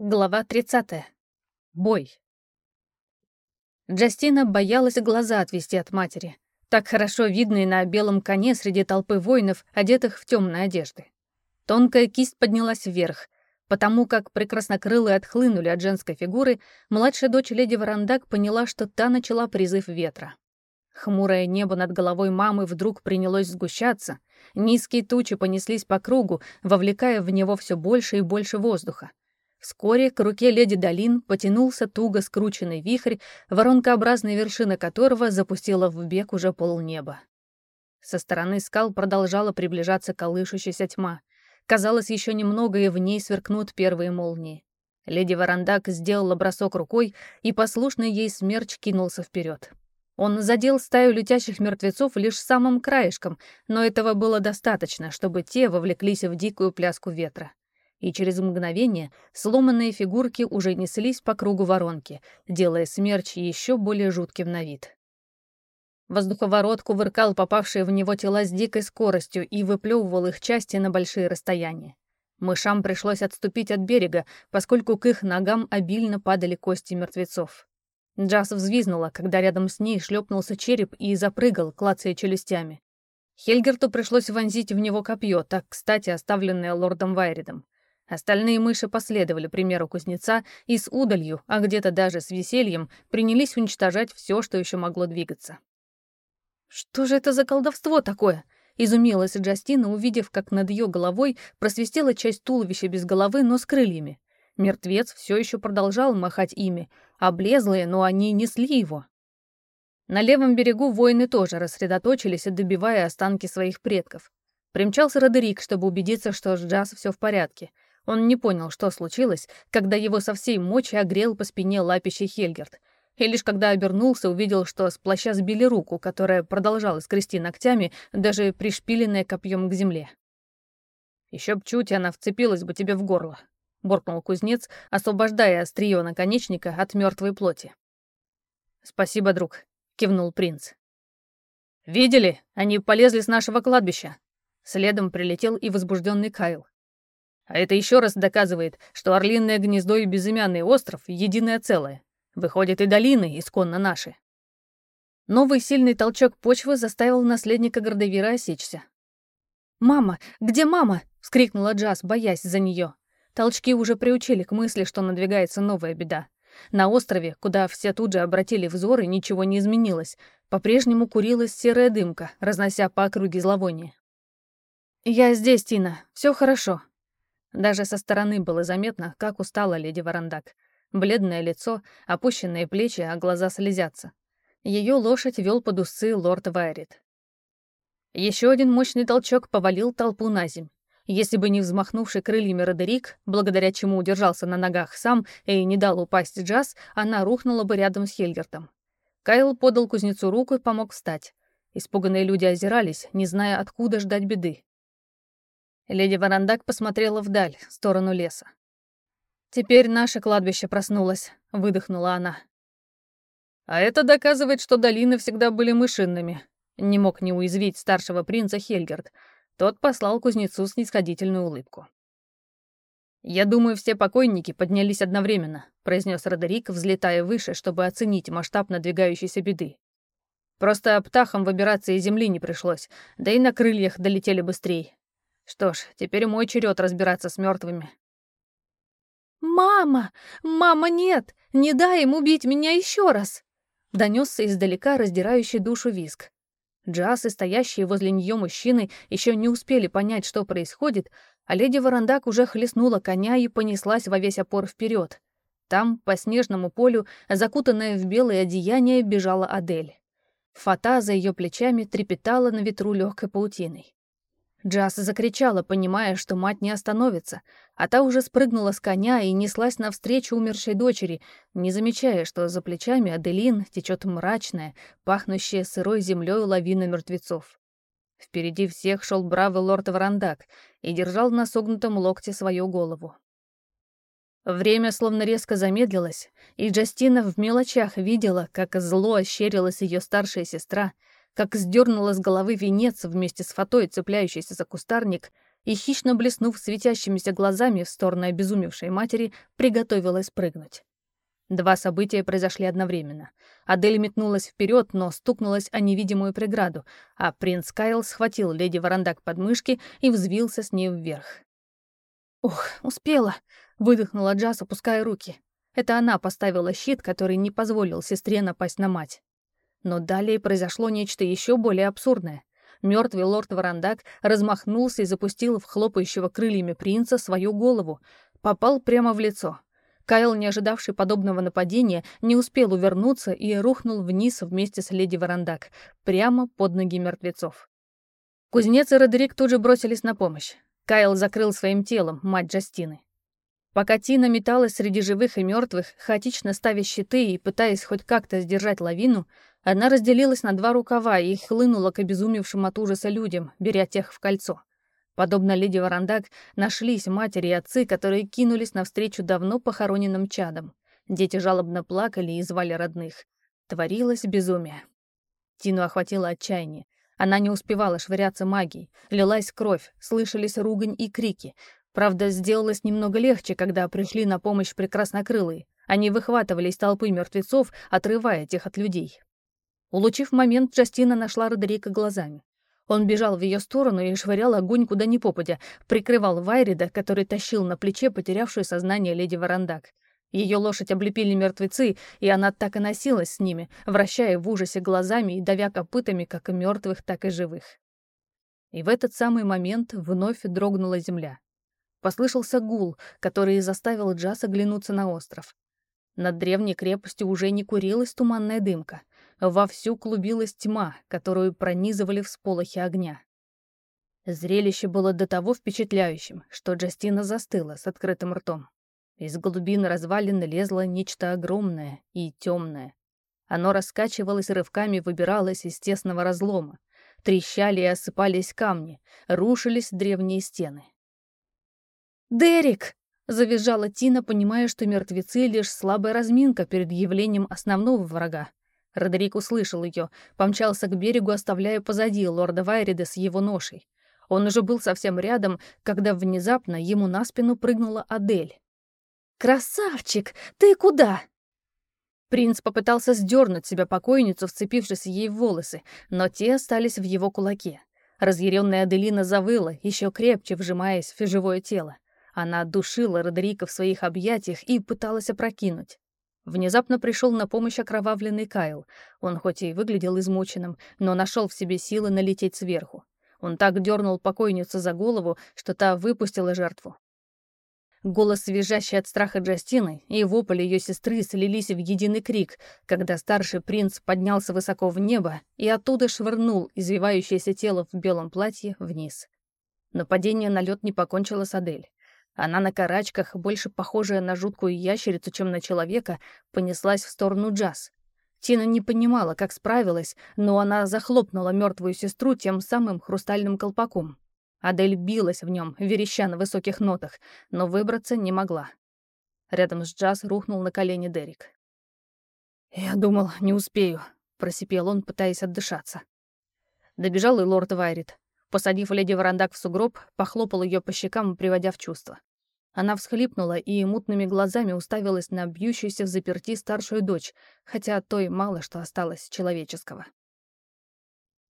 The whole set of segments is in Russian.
Глава 30. Бой. Джастина боялась глаза отвести от матери, так хорошо видные на белом коне среди толпы воинов, одетых в темные одежды. Тонкая кисть поднялась вверх. Потому как прекраснокрылые отхлынули от женской фигуры, младшая дочь леди Варандак поняла, что та начала призыв ветра. Хмурое небо над головой мамы вдруг принялось сгущаться, низкие тучи понеслись по кругу, вовлекая в него все больше и больше воздуха. Вскоре к руке леди Долин потянулся туго скрученный вихрь, воронкообразная вершина которого запустила в бег уже полнеба. Со стороны скал продолжала приближаться колышущаяся тьма. Казалось, еще немного, и в ней сверкнут первые молнии. Леди Варандак сделала бросок рукой, и послушный ей смерч кинулся вперед. Он задел стаю летящих мертвецов лишь самым краешком, но этого было достаточно, чтобы те вовлеклись в дикую пляску ветра и через мгновение сломанные фигурки уже неслись по кругу воронки, делая смерч еще более жутким на вид. Воздуховорот кувыркал попавшие в него тела с дикой скоростью и выплевывал их части на большие расстояния. Мышам пришлось отступить от берега, поскольку к их ногам обильно падали кости мертвецов. Джаз взвизнула, когда рядом с ней шлепнулся череп и запрыгал, клацая челюстями. Хельгерту пришлось вонзить в него копье, так кстати оставленное лордом Вайридом. Остальные мыши последовали примеру кузнеца и с удалью, а где-то даже с весельем, принялись уничтожать все, что еще могло двигаться. «Что же это за колдовство такое?» — изумилась Джастина, увидев, как над ее головой просвистела часть туловища без головы, но с крыльями. Мертвец все еще продолжал махать ими, облезлые, но они несли его. На левом берегу воины тоже рассредоточились, добивая останки своих предков. Примчался Родерик, чтобы убедиться, что с Джаз все в порядке — он не понял, что случилось, когда его со всей мочи огрел по спине лапищий Хельгерт. И лишь когда обернулся, увидел, что с плаща сбили руку, которая продолжала скрести ногтями, даже пришпиленная копьем к земле. «Еще б чуть, она вцепилась бы тебе в горло», — буркнул кузнец, освобождая острие наконечника от мертвой плоти. «Спасибо, друг», — кивнул принц. «Видели? Они полезли с нашего кладбища». Следом прилетел и возбужденный Кайл. А это еще раз доказывает, что Орлиное гнездо и Безымянный остров — единое целое. Выходит, и долины исконно наши. Новый сильный толчок почвы заставил наследника Гордовира осечься. «Мама! Где мама?» — вскрикнула Джаз, боясь за нее. Толчки уже приучили к мысли, что надвигается новая беда. На острове, куда все тут же обратили взоры, ничего не изменилось. По-прежнему курилась серая дымка, разнося по округе зловоние. «Я здесь, Тина. Все хорошо», даже со стороны было заметно, как устала леди Варандак. Бледное лицо, опущенные плечи, а глаза слезятся. Ее лошадь вел под усы лорд Вайрит. Еще один мощный толчок повалил толпу на земь. Если бы не взмахнувший крыльями Родерик, благодаря чему удержался на ногах сам и не дал упасть Джаз, она рухнула бы рядом с Хельгертом. Кайл подал кузнецу руку и помог встать. Испуганные люди озирались, не зная, откуда ждать беды. Леди Варандак посмотрела вдаль, в сторону леса. «Теперь наше кладбище проснулось», — выдохнула она. «А это доказывает, что долины всегда были мышинными», — не мог не уязвить старшего принца Хельгерт. Тот послал кузнецу снисходительную улыбку. «Я думаю, все покойники поднялись одновременно», — произнес Родерик, взлетая выше, чтобы оценить масштаб надвигающейся беды. «Просто птахам выбираться из земли не пришлось, да и на крыльях долетели быстрее. Что ж, теперь мой черед разбираться с мертвыми. «Мама! Мама, нет! Не дай им убить меня еще раз!» Донесся издалека раздирающий душу виск. Джаз и стоящие возле нее мужчины еще не успели понять, что происходит, а леди Варандак уже хлестнула коня и понеслась во весь опор вперед. Там, по снежному полю, закутанная в белое одеяние, бежала Адель. Фата за ее плечами трепетала на ветру легкой паутиной. Джаз закричала, понимая, что мать не остановится, а та уже спрыгнула с коня и неслась навстречу умершей дочери, не замечая, что за плечами Аделин течет мрачная, пахнущая сырой землей лавина мертвецов. Впереди всех шел бравый лорд Варандак и держал на согнутом локте свою голову. Время словно резко замедлилось, и Джастина в мелочах видела, как зло ощерилась ее старшая сестра — как сдернула с головы венец вместе с фатой, цепляющийся за кустарник, и, хищно блеснув светящимися глазами в сторону обезумевшей матери, приготовилась прыгнуть. Два события произошли одновременно. Адель метнулась вперед, но стукнулась о невидимую преграду, а принц Кайл схватил леди Варандак под мышки и взвился с ней вверх. «Ух, успела!» — выдохнула Джаз, опуская руки. Это она поставила щит, который не позволил сестре напасть на мать. Но далее произошло нечто еще более абсурдное. Мертвый лорд Варандак размахнулся и запустил в хлопающего крыльями принца свою голову, попал прямо в лицо. Кайл, не ожидавший подобного нападения, не успел увернуться и рухнул вниз вместе с леди Варандак, прямо под ноги мертвецов. Кузнец и Родерик тут же бросились на помощь. Кайл закрыл своим телом мать Джастины. Пока Тина металась среди живых и мертвых, хаотично ставя щиты и пытаясь хоть как-то сдержать лавину, она разделилась на два рукава и хлынула к обезумевшим от ужаса людям, беря тех в кольцо. Подобно леди Варандак, нашлись матери и отцы, которые кинулись навстречу давно похороненным чадам. Дети жалобно плакали и звали родных. Творилось безумие. Тину охватило отчаяние. Она не успевала швыряться магией. Лилась кровь, слышались ругань и крики. Правда, сделалось немного легче, когда пришли на помощь прекраснокрылые. Они выхватывали из толпы мертвецов, отрывая тех от людей. Улучив момент, Джастина нашла Родерика глазами. Он бежал в ее сторону и швырял огонь куда ни попадя, прикрывал Вайрида, который тащил на плече потерявшую сознание леди Варандак. Ее лошадь облепили мертвецы, и она так и носилась с ними, вращая в ужасе глазами и давя копытами как и мертвых, так и живых. И в этот самый момент вновь дрогнула земля. Послышался гул, который заставил Джаз оглянуться на остров. Над древней крепостью уже не курилась туманная дымка — Вовсю клубилась тьма, которую пронизывали всполохи огня. Зрелище было до того впечатляющим, что Джастина застыла с открытым ртом. Из глубин развалины лезло нечто огромное и темное. Оно раскачивалось рывками, выбиралось из тесного разлома. Трещали и осыпались камни, рушились древние стены. «Дерек!» — завизжала Тина, понимая, что мертвецы — лишь слабая разминка перед явлением основного врага. Родерик услышал ее, помчался к берегу, оставляя позади лорда Вайрида с его ношей. Он уже был совсем рядом, когда внезапно ему на спину прыгнула Адель. «Красавчик! Ты куда?» Принц попытался сдернуть себя покойницу, вцепившись ей в волосы, но те остались в его кулаке. Разъяренная Аделина завыла, еще крепче вжимаясь в живое тело. Она душила Родерика в своих объятиях и пыталась опрокинуть. Внезапно пришел на помощь окровавленный Кайл. Он хоть и выглядел измученным, но нашел в себе силы налететь сверху. Он так дернул покойницу за голову, что та выпустила жертву. Голос, визжащий от страха Джастины, и вопль ее сестры слились в единый крик, когда старший принц поднялся высоко в небо и оттуда швырнул извивающееся тело в белом платье вниз. Нападение на лед не покончило с Адель. Она на карачках, больше похожая на жуткую ящерицу, чем на человека, понеслась в сторону Джаз. Тина не понимала, как справилась, но она захлопнула мертвую сестру тем самым хрустальным колпаком. Адель билась в нем, вереща на высоких нотах, но выбраться не могла. Рядом с Джаз рухнул на колени Дерек. «Я думал, не успею», — просипел он, пытаясь отдышаться. Добежал и лорд Вайрит. Посадив леди Варандак в сугроб, похлопал ее по щекам, приводя в чувство. Она всхлипнула и мутными глазами уставилась на бьющуюся в заперти старшую дочь, хотя от той мало что осталось человеческого.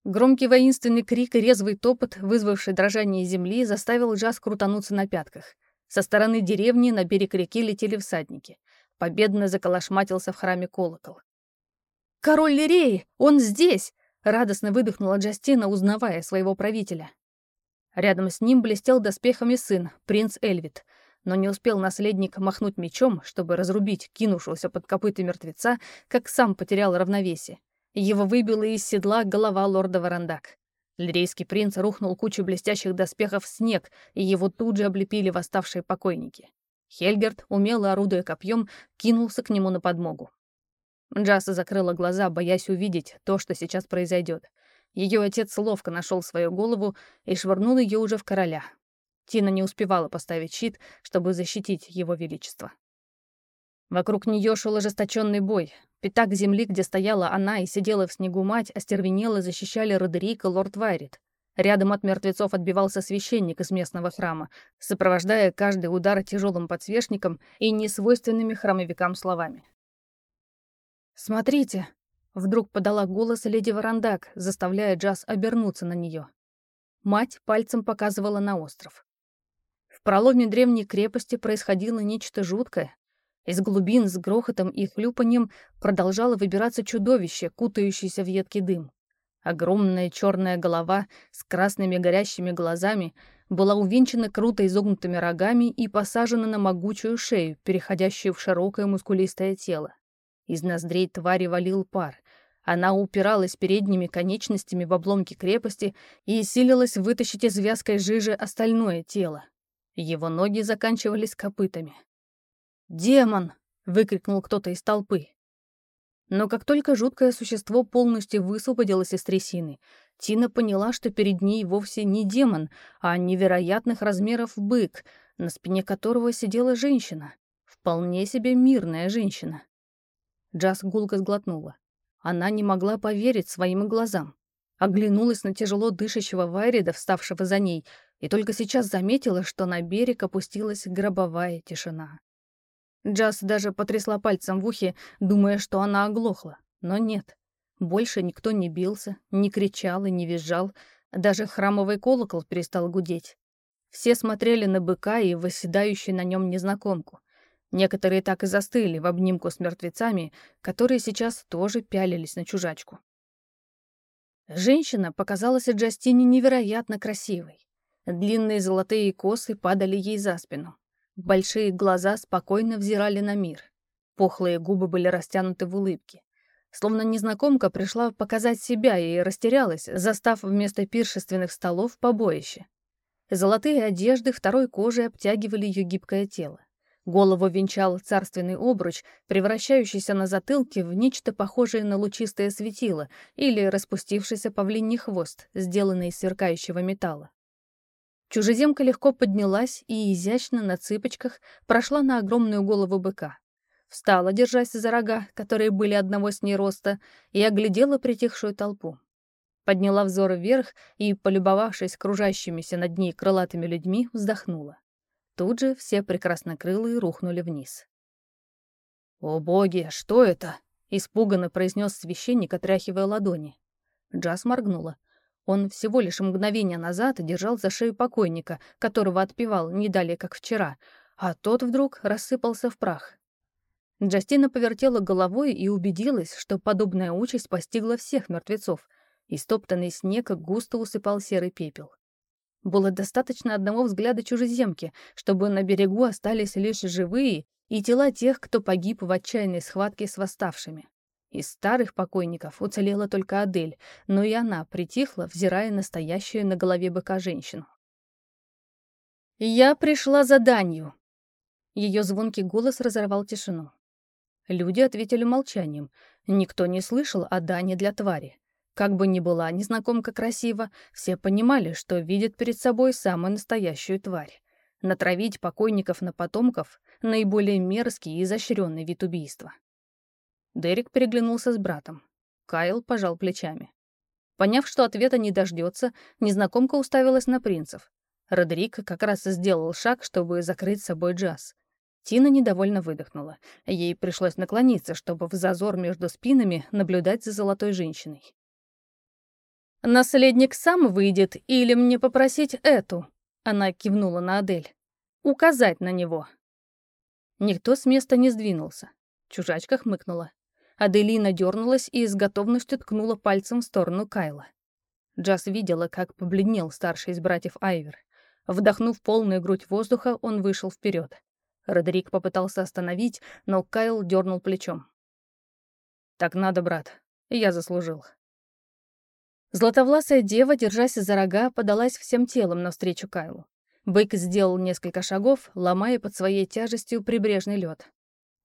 Громкий воинственный крик и резвый топот, вызвавший дрожание земли, заставил Джаз крутануться на пятках. Со стороны деревни на берег реки летели всадники. Победно заколошматился в храме колокол. «Король Лиреи! Он здесь!» — радостно выдохнула Джастина, узнавая своего правителя. Рядом с ним блестел доспехами сын, принц Эльвит — но не успел наследник махнуть мечом, чтобы разрубить кинувшегося под копыта мертвеца, как сам потерял равновесие. Его выбила из седла голова лорда Варандак. Лирейский принц рухнул кучу блестящих доспехов в снег, и его тут же облепили восставшие покойники. Хельгерт, умело орудуя копьем, кинулся к нему на подмогу. Джаса закрыла глаза, боясь увидеть то, что сейчас произойдет. Ее отец ловко нашел свою голову и швырнул ее уже в короля, Тина не успевала поставить щит, чтобы защитить его величество. Вокруг нее шел ожесточенный бой. Пятак земли, где стояла она и сидела в снегу мать, остервенело защищали Родерик и лорд Вайрит. Рядом от мертвецов отбивался священник из местного храма, сопровождая каждый удар тяжелым подсвечником и несвойственными храмовикам словами. «Смотрите!» — вдруг подала голос леди Варандак, заставляя Джаз обернуться на нее. Мать пальцем показывала на остров. В проломе древней крепости происходило нечто жуткое. Из глубин с грохотом и хлюпаньем продолжало выбираться чудовище, кутающееся в едкий дым. Огромная черная голова с красными горящими глазами была увенчана круто изогнутыми рогами и посажена на могучую шею, переходящую в широкое мускулистое тело. Из ноздрей твари валил пар. Она упиралась передними конечностями в обломки крепости и силилась вытащить из вязкой жижи остальное тело. Его ноги заканчивались копытами. «Демон!» — выкрикнул кто-то из толпы. Но как только жуткое существо полностью высвободилось из трясины, Тина поняла, что перед ней вовсе не демон, а невероятных размеров бык, на спине которого сидела женщина. Вполне себе мирная женщина. Джаз гулко сглотнула. Она не могла поверить своим глазам. Оглянулась на тяжело дышащего Вайрида, вставшего за ней, и только сейчас заметила, что на берег опустилась гробовая тишина. Джаз даже потрясла пальцем в ухе, думая, что она оглохла. Но нет. Больше никто не бился, не кричал и не визжал. Даже храмовый колокол перестал гудеть. Все смотрели на быка и восседающую на нем незнакомку. Некоторые так и застыли в обнимку с мертвецами, которые сейчас тоже пялились на чужачку. Женщина показалась Джастине невероятно красивой. Длинные золотые косы падали ей за спину. Большие глаза спокойно взирали на мир. Пухлые губы были растянуты в улыбке. Словно незнакомка пришла показать себя и растерялась, застав вместо пиршественных столов побоище. Золотые одежды второй кожей обтягивали ее гибкое тело. Голову венчал царственный обруч, превращающийся на затылке в нечто похожее на лучистое светило или распустившийся павлиний хвост, сделанный из сверкающего металла. Чужеземка легко поднялась и изящно на цыпочках прошла на огромную голову быка. Встала, держась за рога, которые были одного с ней роста, и оглядела притихшую толпу. Подняла взор вверх и, полюбовавшись кружащимися над ней крылатыми людьми, вздохнула. Тут же все прекраснокрылые рухнули вниз. «О боги, что это?» — испуганно произнес священник, отряхивая ладони. Джаз моргнула. Он всего лишь мгновение назад держал за шею покойника, которого отпевал не далее, как вчера, а тот вдруг рассыпался в прах. Джастина повертела головой и убедилась, что подобная участь постигла всех мертвецов. и стоптанный снег густо усыпал серый пепел. Было достаточно одного взгляда чужеземки, чтобы на берегу остались лишь живые и тела тех, кто погиб в отчаянной схватке с восставшими. Из старых покойников уцелела только Адель, но и она притихла, взирая настоящую на голове быка женщину. «Я пришла за данью!» Ее звонкий голос разорвал тишину. Люди ответили молчанием. Никто не слышал о дане для твари. Как бы ни была незнакомка красива, все понимали, что видят перед собой самую настоящую тварь. Натравить покойников на потомков — наиболее мерзкий и изощренный вид убийства. Дерек переглянулся с братом. Кайл пожал плечами. Поняв, что ответа не дождется, незнакомка уставилась на принцев. Родерик как раз сделал шаг, чтобы закрыть собой джаз. Тина недовольно выдохнула. Ей пришлось наклониться, чтобы в зазор между спинами наблюдать за золотой женщиной. «Наследник сам выйдет, или мне попросить эту?» Она кивнула на Адель. «Указать на него». Никто с места не сдвинулся. Чужачка хмыкнула. Аделина дернулась и с готовностью ткнула пальцем в сторону Кайла. Джаз видела, как побледнел старший из братьев Айвер. Вдохнув полную грудь воздуха, он вышел вперед. Родерик попытался остановить, но Кайл дернул плечом. «Так надо, брат. Я заслужил». Златовласая дева, держась за рога, подалась всем телом навстречу Кайлу. Бык сделал несколько шагов, ломая под своей тяжестью прибрежный лед.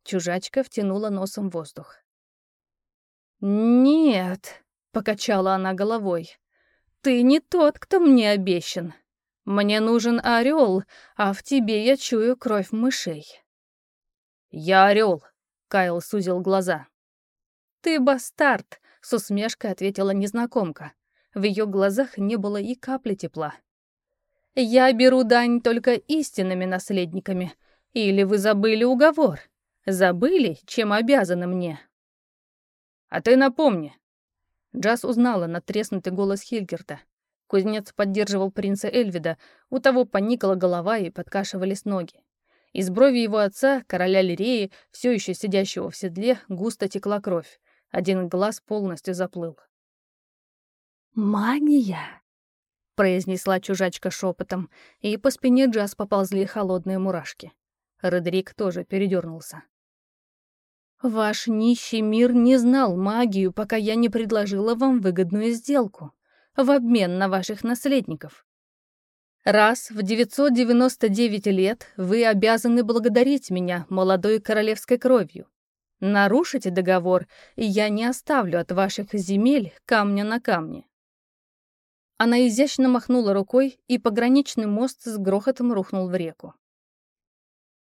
Чужачка втянула носом воздух. «Нет», — покачала она головой, — «ты не тот, кто мне обещан. Мне нужен орел, а в тебе я чую кровь мышей». «Я орел», — Кайл сузил глаза. «Ты бастард», — с усмешкой ответила незнакомка. В ее глазах не было и капли тепла. «Я беру дань только истинными наследниками. Или вы забыли уговор? Забыли, чем обязаны мне?» «А ты напомни». Джаз узнала натреснутый голос Хильгерта. Кузнец поддерживал принца Эльвида, у того поникла голова и подкашивались ноги. Из брови его отца, короля Лиреи, все еще сидящего в седле, густо текла кровь. Один глаз полностью заплыл. «Магия!» — произнесла чужачка шепотом, и по спине Джаз поползли холодные мурашки. Родрик тоже передернулся. «Ваш нищий мир не знал магию, пока я не предложила вам выгодную сделку в обмен на ваших наследников. Раз в 999 лет вы обязаны благодарить меня молодой королевской кровью. Нарушите договор, и я не оставлю от ваших земель камня на камне. Она изящно махнула рукой, и пограничный мост с грохотом рухнул в реку.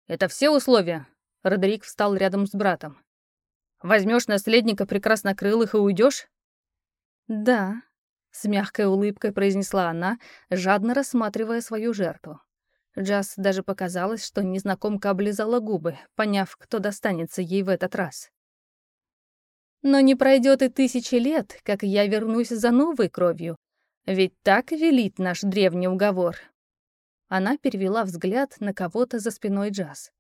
«Это все условия?» Родерик встал рядом с братом. «Возьмешь наследника прекраснокрылых и уйдешь?» «Да», с мягкой улыбкой произнесла она, жадно рассматривая свою жертву. Джаз даже показалось, что незнакомка облизала губы, поняв, кто достанется ей в этот раз. «Но не пройдет и тысячи лет, как я вернусь за новой кровью. Ведь так велит наш древний уговор». Она перевела взгляд на кого-то за спиной Джаз.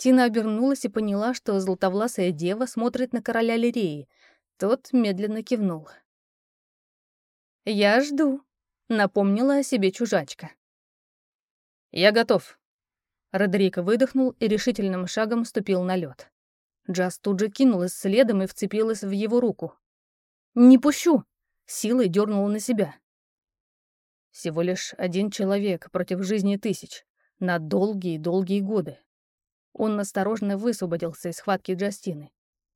Тина обернулась и поняла, что золотовласая дева смотрит на короля Лиреи. Тот медленно кивнул. «Я жду», — напомнила о себе чужачка. «Я готов». Родерика выдохнул и решительным шагом ступил на лед. Джаз тут же кинулась следом и вцепилась в его руку. «Не пущу!» — силой дернула на себя. Всего лишь один человек против жизни тысяч. На долгие-долгие годы. Он осторожно высвободился из схватки Джастины.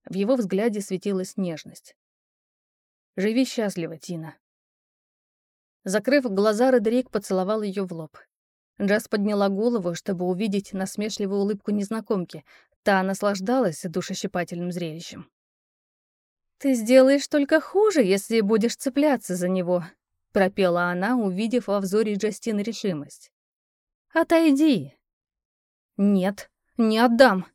В его взгляде светилась нежность. «Живи счастливо, Тина. Закрыв глаза, Родерик поцеловал ее в лоб. Джаз подняла голову, чтобы увидеть насмешливую улыбку незнакомки. Та наслаждалась душещипательным зрелищем. «Ты сделаешь только хуже, если будешь цепляться за него», — пропела она, увидев во взоре Джастин решимость. «Отойди». «Нет, не отдам».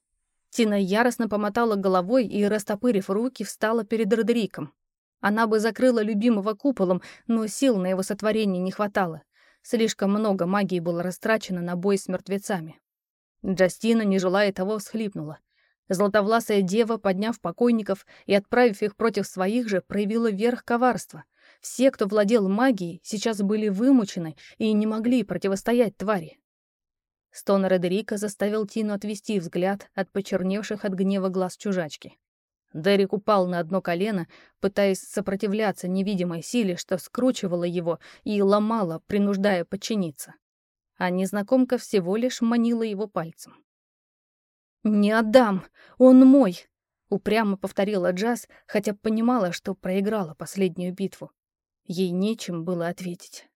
Тина яростно помотала головой и, растопырив руки, встала перед Родериком. Она бы закрыла любимого куполом, но сил на его сотворение не хватало. Слишком много магии было растрачено на бой с мертвецами. Джастина, не желая того, всхлипнула. Златовласая дева, подняв покойников и отправив их против своих же, проявила верх коварства. Все, кто владел магией, сейчас были вымучены и не могли противостоять твари. Стон Редерика заставил Тину отвести взгляд от почерневших от гнева глаз чужачки. Дерек упал на одно колено, пытаясь сопротивляться невидимой силе, что скручивала его и ломала, принуждая подчиниться. А незнакомка всего лишь манила его пальцем. «Не отдам! Он мой!» — упрямо повторила Джаз, хотя понимала, что проиграла последнюю битву. Ей нечем было ответить.